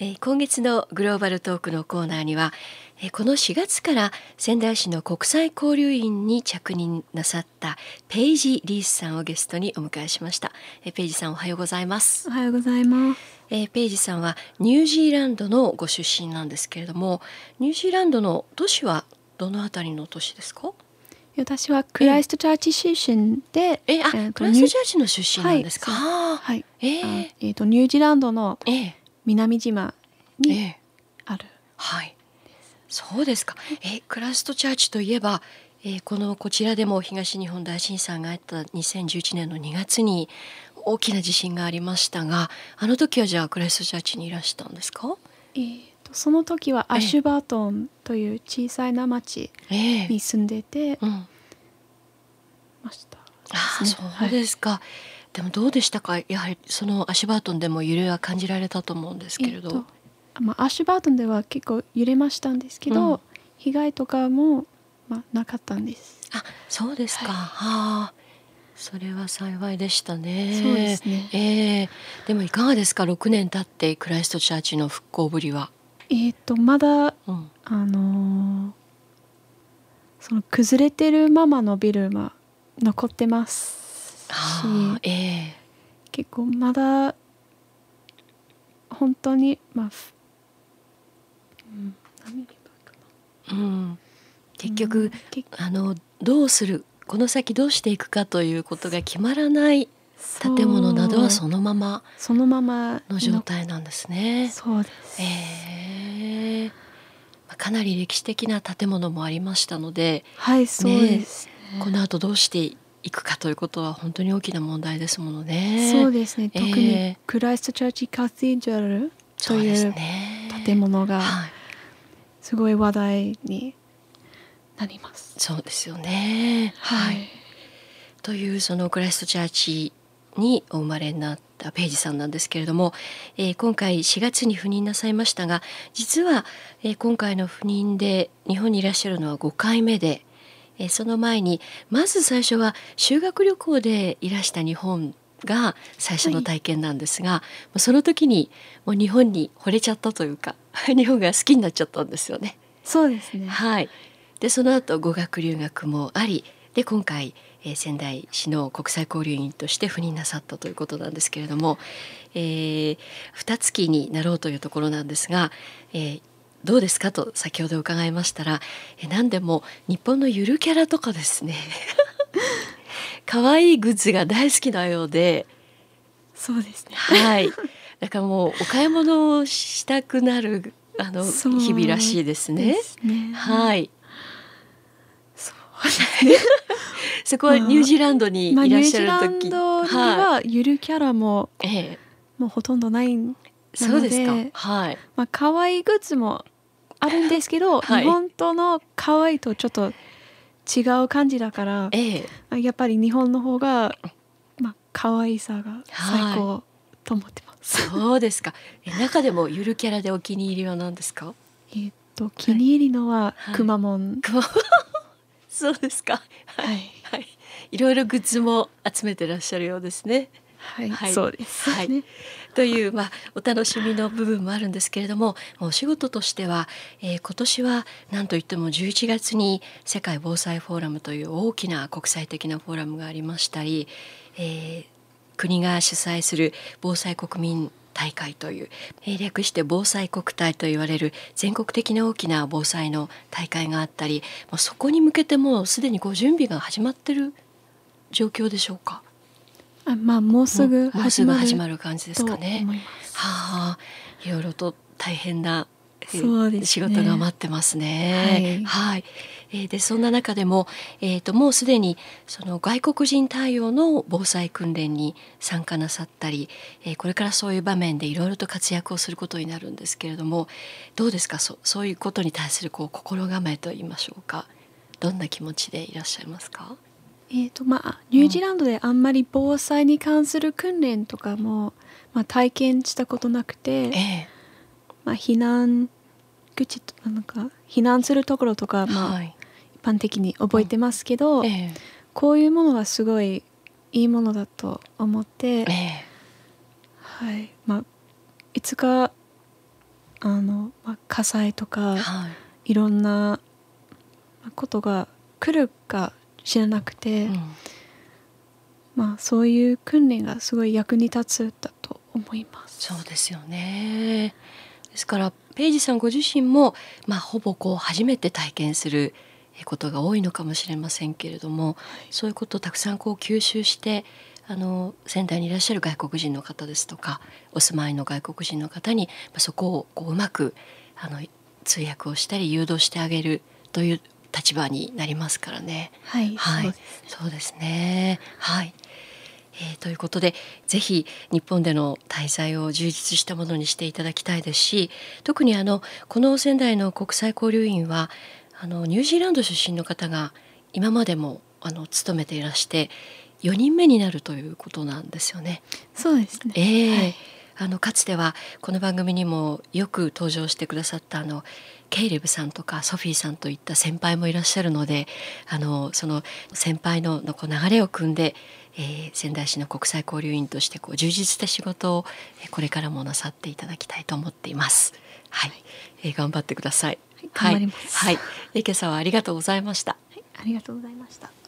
えー今月のグローバルトークのコーナーには、えーこの4月から仙台市の国際交流員に着任なさったペイジ・リースさんをゲストにお迎えしました、えーペイジさんおはようございます。お、はようございます。えーペイジさんはニュージーランドのご出身なんですけれどもニュージーランドの都市はどのあたりの都市ですか？私はクライストチャーチ出身で、えあ、えーとクライストチャーチの出身なんですか、はい。あーはい、えー。あえーとニュージーランドのえー南島えにーある。はい。そうですか。え、クライストチャーチといえば、えーこのこちらでも東日本大震災があった2011年の2月に大きな地震がありましたが、あの時はじゃあクライストチャーチにいらしたんですか？えーとその時はアシュバートンという小さいな町ええに住んでてうん。ました。ああ、ですねそうですか。でもどうでしたか？やはりそのアシュバートンでも揺れは感じられたと思うんですけれど。えーとあまあ、アシュバートンでは結構揺れましたんですけど、うん被害とかも、まあ、なかったんです。あ、そうですか。はいはあ。それは幸いでしたね。そうですねええでもいかがですか？6年経ってクライストチャーチの復興ぶりは。えー、とまだうん。あのーその崩れてるままのビルは残ってますしええ。結構まだ本当にまあ、ふうん、うん。結な局、うんけあのどうするこの先どうしていくかということが決まらない建物などはそのままそのままの状態なんですね。そうです、ええ。まあかなり歴史的な建物もありましたので、はいそうです、この後どうしていくかということは本当に大きな問題ですものね。そうですねえー特にクライストチャーチカティドラルというね。建物がはい、すごい話題になります。そうですよね。はい。というそのクライストチャーチにお生まれになったペイジさんなんですけれども、えー今回4月に赴任なさいましたが実は、えー今回の赴任で日本にいらっしゃるのは5回目で、えーその前にまず最初は修学旅行でいらした日本が最初の体験なんですが、もうその時にもう日本に惚れちゃったというか 日本が好きになっちゃったんですよね。そうですね。はい。でその後語学留学もあり、で今回、えー仙台市の国際交流員として赴任なさったということなんですけれども、えー、二月になろうというところなんですが、えーどうですか？と先ほど伺いましたら、えー何でも日本のゆるキャラとかですね 可愛いグッズが大好きなようで、そうですね。はい。だからもうお買い物をしたくなるあの日々らしいですね。ですね。はい。そう。そこはニュージーランドにいまあらっニュージーラしゃる時、ンドにははゆるキャラもい、ええ、もうほとんどないんそうですか。はい。まあ可愛いグッズもあるんですけど、はい日本との可愛いとちょっと違う感じだから、ええ、まあやっぱり日本の方がまあ可愛さが最高と思ってます。そうですか。え中でもゆるキャラでお気に入りは何ですか？えーっと気に入りのははいくまモン。そうですか。はいはい。いろいろグッズも集めてらっしゃるようですね。はい、はい。そうです。はい。ねという、まあ、お楽しみの部分もあるんですけれどもお仕事としては、えー今年は何といっても11月に世界防災フォーラムという大きな国際的なフォーラムがありましたり、えー国が主催する防災国民大会という、えー略して防災国体と言われる全国的な大きな防災の大会があったり、まあ、そこに向けてもうすでにご準備が始まってる状況でしょうか？あまあもうすぐ始始まるまる感じですとかね。はあ、いろいろと大変な、ですね。仕事が待ってますね。はい。はい。えーでそんな中でも、えー、ともうすでにその外国人対応の防災訓練に参加なさったり、えーこれからそういう場面でいろいろと活躍をすることになるんですけれどもどうですか？そそういうことに対するこう心構えといいましょうか。どんな気持ちでいらっしゃいますか？えーとまあ、ニュージーランドであんまり防災に関する訓練とかも、まあ、体験したことなくて、ええ。まあ、避難口となんか避難するところとか、まあはい。一般的に覚えてますけど、ええ。こういうものはすごいいいものだと思って、ええ。はい。まあ、いつかあの、まあ、火災とかはい。いろんなことが来るか知らなくて、うんまあそういう訓練がすごい役に立つだと思います。そうですよね。ですからペイジさんご自身も、まあ、ほぼこう初めて体験することが多いのかもしれませんけれども、そういうことをたくさんこう吸収してあの仙台にいらっしゃる外国人の方ですとかお住まいの外国人の方に、まあ、そこをこううまくあの通訳をしたり誘導してあげるという立場になりますからね。はい、はいそうですね。はい。えーということでぜひ日本での滞在を充実したものにしていただきたいですし特にあのこの仙台の国際交流員はあのニュージーランド出身の方が今までもあの勤めていらして4人目になるということなんですよね。そうですね。ええはいあのかつてはこの番組にもよく登場してくださったあのケイレブさんとかソフィーさんといった先輩もいらっしゃるのであのその先輩ののこう流れを組んで、えー仙台市の国際交流員としてこう充実した仕事をえーこれからもなさっていただきたいと思っています。はい、えー頑張ってください。頑張りますはい、はい、えー今朝はありがとうございました。ありがとうございました。